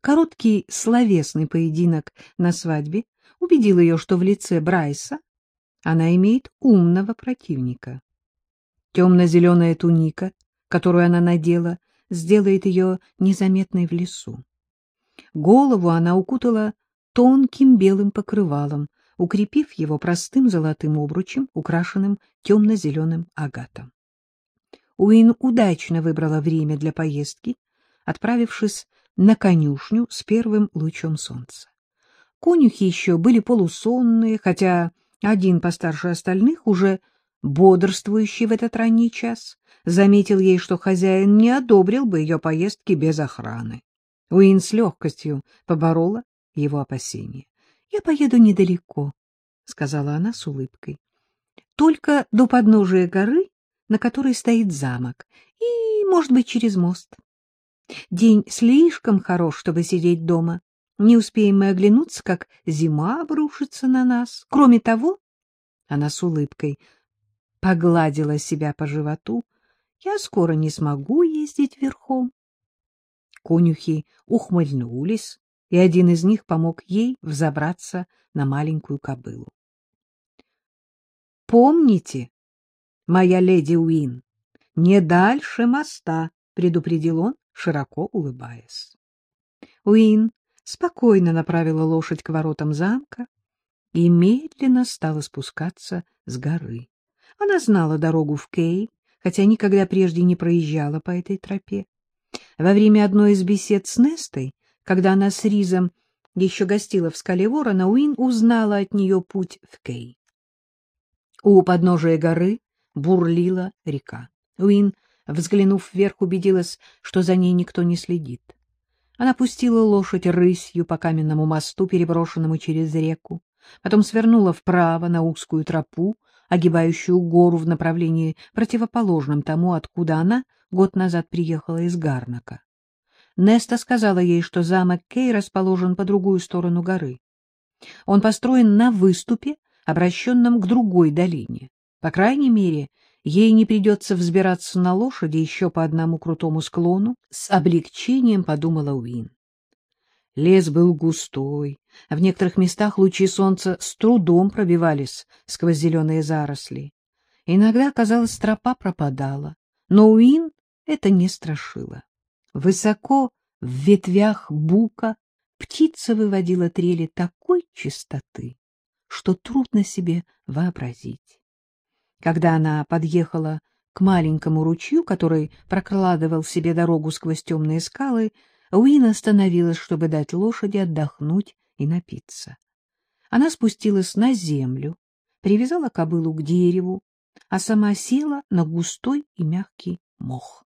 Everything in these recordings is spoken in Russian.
Короткий словесный поединок на свадьбе убедил ее, что в лице Брайса она имеет умного противника. Темно-зеленая туника, которую она надела, сделает ее незаметной в лесу. Голову она укутала тонким белым покрывалом, укрепив его простым золотым обручем, украшенным темно-зеленым агатом. Уин удачно выбрала время для поездки, отправившись на конюшню с первым лучом солнца. Конюхи еще были полусонные, хотя один постарше остальных, уже бодрствующий в этот ранний час, заметил ей, что хозяин не одобрил бы ее поездки без охраны. Уин с легкостью поборола его опасения. — Я поеду недалеко, — сказала она с улыбкой. — Только до подножия горы, на которой стоит замок, и, может быть, через мост. День слишком хорош, чтобы сидеть дома. Не успеем мы оглянуться, как зима обрушится на нас. Кроме того, она с улыбкой погладила себя по животу, я скоро не смогу ездить верхом. Конюхи ухмыльнулись, и один из них помог ей взобраться на маленькую кобылу. — Помните, моя леди Уин, не дальше моста, — предупредил он, широко улыбаясь. Уин спокойно направила лошадь к воротам замка и медленно стала спускаться с горы. Она знала дорогу в Кей, хотя никогда прежде не проезжала по этой тропе. Во время одной из бесед с Нестой, когда она с Ризом еще гостила в скале Ворона, Уин узнала от нее путь в Кей. У подножия горы бурлила река. Уин, взглянув вверх, убедилась, что за ней никто не следит. Она пустила лошадь рысью по каменному мосту, переброшенному через реку, потом свернула вправо на узкую тропу, огибающую гору в направлении противоположном тому, откуда она год назад приехала из Гарнака. Неста сказала ей, что замок Кей расположен по другую сторону горы. Он построен на выступе, обращенном к другой долине. По крайней мере, ей не придется взбираться на лошади еще по одному крутому склону, с облегчением подумала Уин. Лес был густой, а в некоторых местах лучи солнца с трудом пробивались сквозь зеленые заросли. Иногда, казалось, тропа пропадала, но Уин это не страшило. Высоко в ветвях бука птица выводила трели такой чистоты, что трудно себе вообразить. Когда она подъехала к маленькому ручью, который прокладывал себе дорогу сквозь темные скалы, Уин остановилась, чтобы дать лошади отдохнуть и напиться. Она спустилась на землю, привязала кобылу к дереву, а сама села на густой и мягкий мох.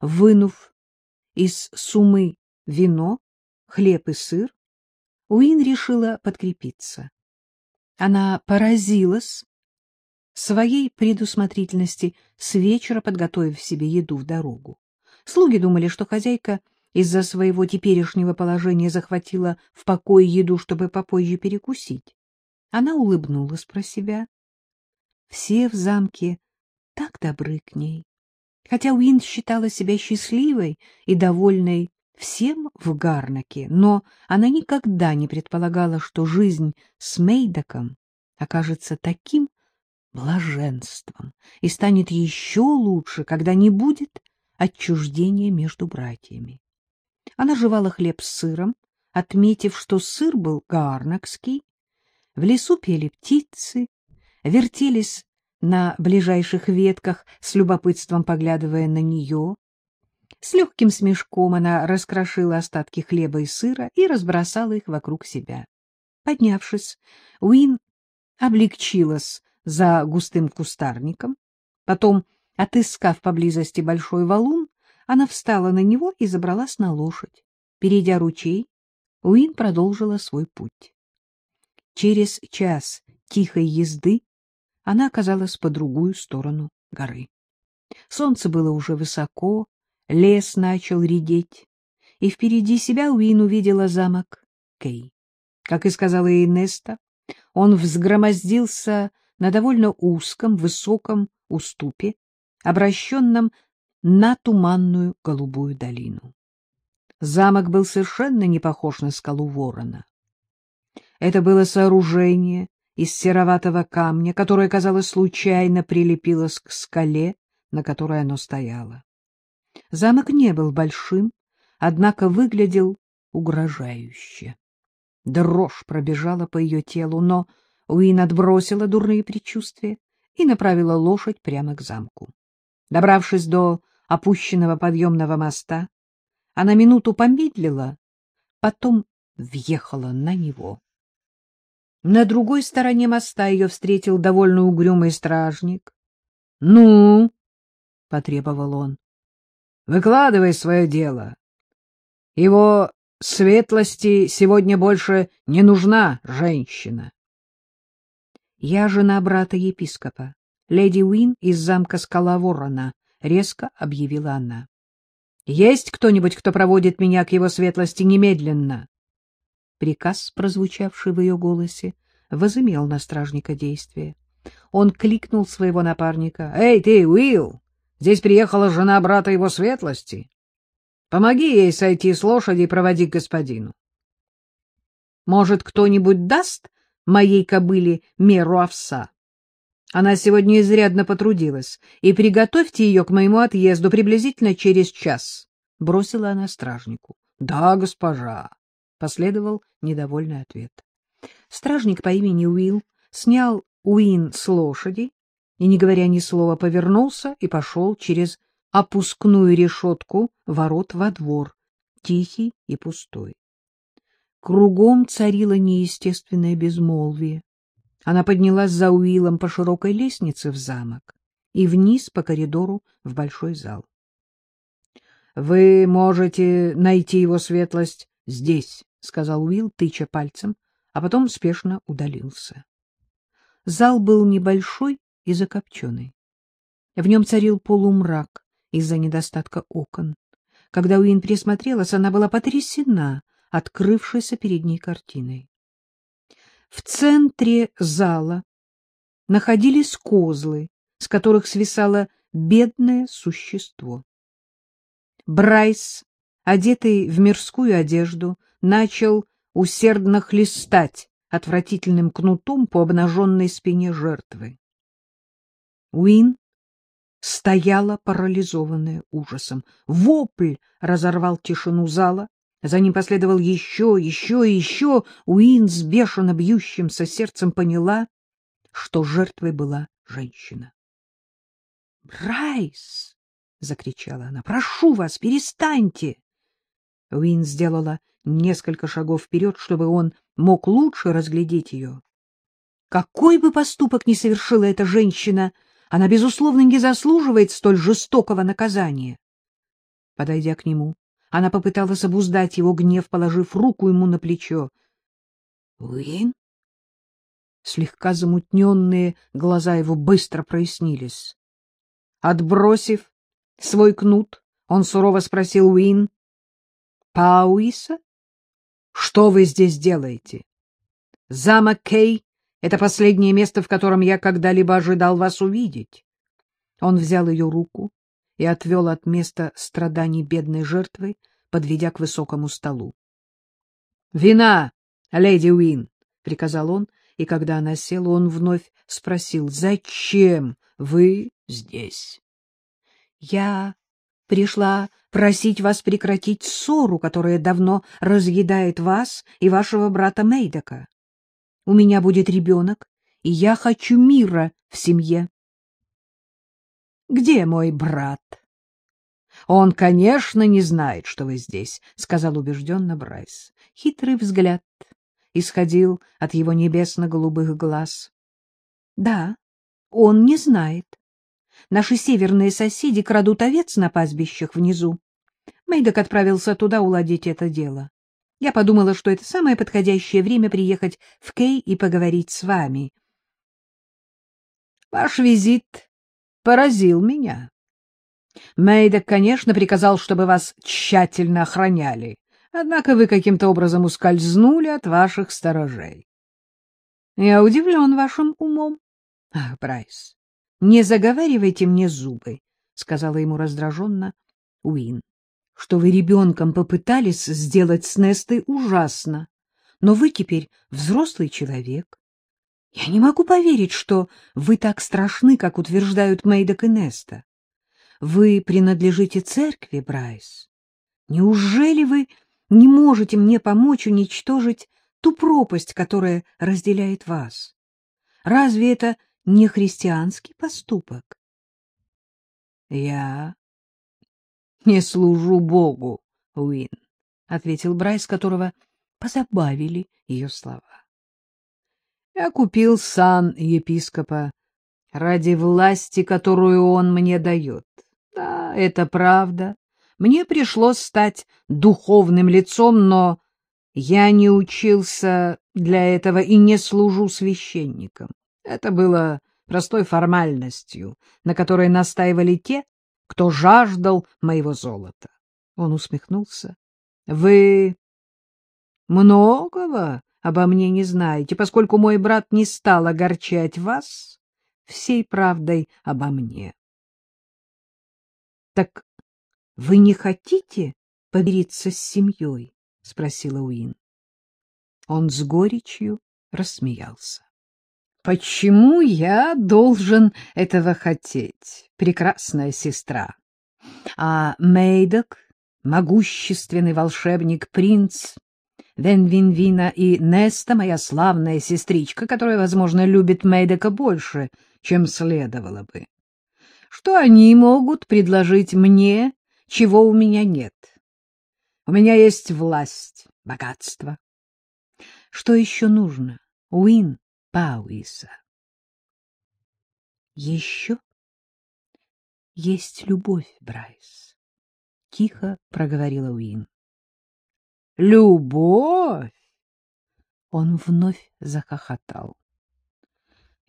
Вынув из сумы вино, хлеб и сыр, Уин решила подкрепиться. Она поразилась своей предусмотрительности, с вечера подготовив себе еду в дорогу. Слуги думали, что хозяйка из-за своего теперешнего положения захватила в покое еду, чтобы попозже перекусить. Она улыбнулась про себя. Все в замке так добры к ней. Хотя Уин считала себя счастливой и довольной всем в Гарнаке, но она никогда не предполагала, что жизнь с Мейдоком окажется таким блаженством и станет еще лучше, когда не будет отчуждения между братьями. Она жевала хлеб с сыром, отметив, что сыр был гарнакский. В лесу пели птицы, вертелись на ближайших ветках, с любопытством поглядывая на нее. С легким смешком она раскрошила остатки хлеба и сыра и разбросала их вокруг себя. Поднявшись, Уин облегчилась за густым кустарником. Потом, отыскав поблизости большой валун, она встала на него и забралась на лошадь. Перейдя ручей, Уин продолжила свой путь. Через час тихой езды она оказалась по другую сторону горы. Солнце было уже высоко, лес начал редеть, и впереди себя Уин увидела замок Кей. Как и сказала ей Неста, он взгромоздился на довольно узком, высоком уступе, обращенном на туманную голубую долину. Замок был совершенно не похож на скалу ворона. Это было сооружение из сероватого камня, которое, казалось, случайно прилепилось к скале, на которой оно стояло. Замок не был большим, однако выглядел угрожающе. Дрожь пробежала по ее телу, но Уин отбросила дурные предчувствия и направила лошадь прямо к замку. Добравшись до опущенного подъемного моста, она минуту помедлила, потом въехала на него. На другой стороне моста ее встретил довольно угрюмый стражник. — Ну? — потребовал он. — Выкладывай свое дело. Его светлости сегодня больше не нужна женщина. — Я жена брата епископа, леди Уин из замка Скала Ворона, — резко объявила она. — Есть кто-нибудь, кто проводит меня к его светлости немедленно? Приказ, прозвучавший в ее голосе, возымел на стражника действие. Он кликнул своего напарника. — Эй, ты, Уилл! Здесь приехала жена брата его светлости. Помоги ей сойти с лошади и проводи к господину. — Может, кто-нибудь даст моей кобыле меру овса? Она сегодня изрядно потрудилась, и приготовьте ее к моему отъезду приблизительно через час, — бросила она стражнику. — Да, госпожа, — последовал недовольный ответ. Стражник по имени Уилл снял Уин с лошади и, не говоря ни слова, повернулся и пошел через опускную решетку ворот во двор, тихий и пустой. Кругом царило неестественное безмолвие. Она поднялась за Уиллом по широкой лестнице в замок и вниз по коридору в большой зал. — Вы можете найти его светлость здесь, — сказал Уилл, тыча пальцем, а потом спешно удалился. Зал был небольшой и закопченный. В нем царил полумрак из-за недостатка окон. Когда Уин присмотрелась, она была потрясена открывшейся перед ней картиной. В центре зала находились козлы, с которых свисало бедное существо. Брайс, одетый в мирскую одежду, начал усердно хлестать отвратительным кнутом по обнаженной спине жертвы. Уин стояла парализованная ужасом. Вопль разорвал тишину зала, за ним последовал еще, еще и еще. Уин с бешено бьющимся сердцем поняла, что жертвой была женщина. — Брайс! — закричала она. — Прошу вас, перестаньте! Уин сделала несколько шагов вперед, чтобы он мог лучше разглядеть ее. Какой бы поступок ни совершила эта женщина, она, безусловно, не заслуживает столь жестокого наказания. Подойдя к нему, она попыталась обуздать его гнев, положив руку ему на плечо. — Уин? Слегка замутненные глаза его быстро прояснились. Отбросив свой кнут, он сурово спросил Уин. — Пауиса? Что вы здесь делаете? Замок Кей — это последнее место, в котором я когда-либо ожидал вас увидеть. Он взял ее руку и отвел от места страданий бедной жертвы, подведя к высокому столу. — Вина, леди Уин! — приказал он, и когда она села, он вновь спросил, — Зачем вы здесь? — Я пришла просить вас прекратить ссору, которая давно разъедает вас и вашего брата Мейдока. У меня будет ребенок, и я хочу мира в семье. — Где мой брат? — Он, конечно, не знает, что вы здесь, — сказал убежденно Брайс. Хитрый взгляд исходил от его небесно-голубых глаз. — Да, он не знает. Наши северные соседи крадут овец на пастбищах внизу. Мейдок отправился туда уладить это дело. Я подумала, что это самое подходящее время приехать в Кей и поговорить с вами. Ваш визит поразил меня. Мейдок, конечно, приказал, чтобы вас тщательно охраняли, однако вы каким-то образом ускользнули от ваших сторожей. Я удивлен вашим умом. Ах, Брайс, не заговаривайте мне зубы, — сказала ему раздраженно Уин. что вы ребенком попытались сделать с Нестой ужасно, но вы теперь взрослый человек. Я не могу поверить, что вы так страшны, как утверждают Мейдок и Неста. Вы принадлежите церкви, Брайс. Неужели вы не можете мне помочь уничтожить ту пропасть, которая разделяет вас? Разве это не христианский поступок? — Я не служу Богу, Уин, — ответил Брайс, которого позабавили ее слова. Я купил сан епископа ради власти, которую он мне дает. Да, это правда. Мне пришлось стать духовным лицом, но я не учился для этого и не служу священником. Это было простой формальностью, на которой настаивали те, кто жаждал моего золота. Он усмехнулся. — Вы многого обо мне не знаете, поскольку мой брат не стал огорчать вас всей правдой обо мне. — Так вы не хотите помириться с семьей? — спросила Уин. Он с горечью рассмеялся. — Почему я должен этого хотеть, прекрасная сестра? А Мейдок, могущественный волшебник-принц, Венвинвина и Неста, моя славная сестричка, которая, возможно, любит Мейдока больше, чем следовало бы. Что они могут предложить мне, чего у меня нет? У меня есть власть, богатство. Что еще нужно? Уин Пауиса. Еще есть любовь, Брайс, — тихо проговорила Уин. Любовь? Он вновь захохотал.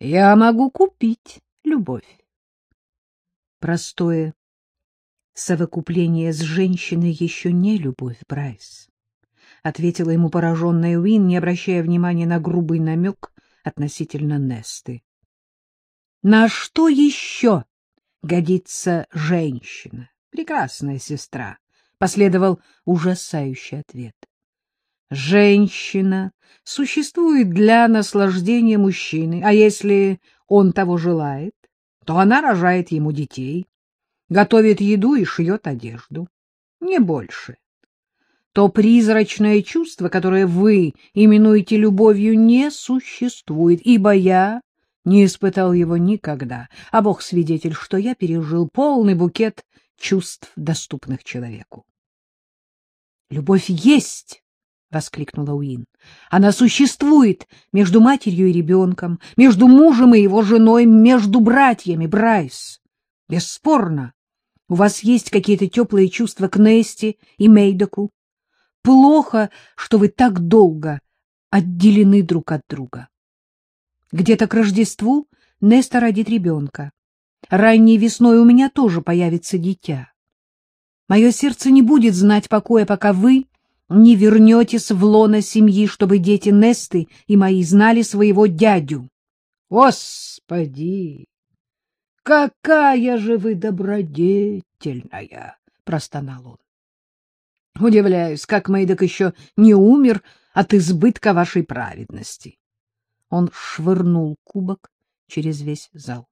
Я могу купить любовь. Простое совокупление с женщиной еще не любовь, Брайс, — ответила ему пораженная Уин, не обращая внимания на грубый намек относительно Несты. — На что еще годится женщина? Прекрасная сестра, — последовал ужасающий ответ. Женщина существует для наслаждения мужчины, а если он того желает, то она рожает ему детей, готовит еду и шьет одежду. Не больше. То призрачное чувство, которое вы именуете любовью, не существует, ибо я не испытал его никогда, а Бог свидетель, что я пережил полный букет чувств, доступных человеку. Любовь есть, — воскликнула Уин. — Она существует между матерью и ребенком, между мужем и его женой, между братьями, Брайс. Бесспорно, у вас есть какие-то теплые чувства к Нести и Мейдоку. Плохо, что вы так долго отделены друг от друга. Где-то к Рождеству Неста родит ребенка. Ранней весной у меня тоже появится дитя. Мое сердце не будет знать покоя, пока вы не вернетесь в лоно семьи, чтобы дети Несты и мои знали своего дядю. Господи! Какая же вы добродетельная! — простонал он. Удивляюсь, как Мэйдок еще не умер от избытка вашей праведности. Он швырнул кубок через весь зал.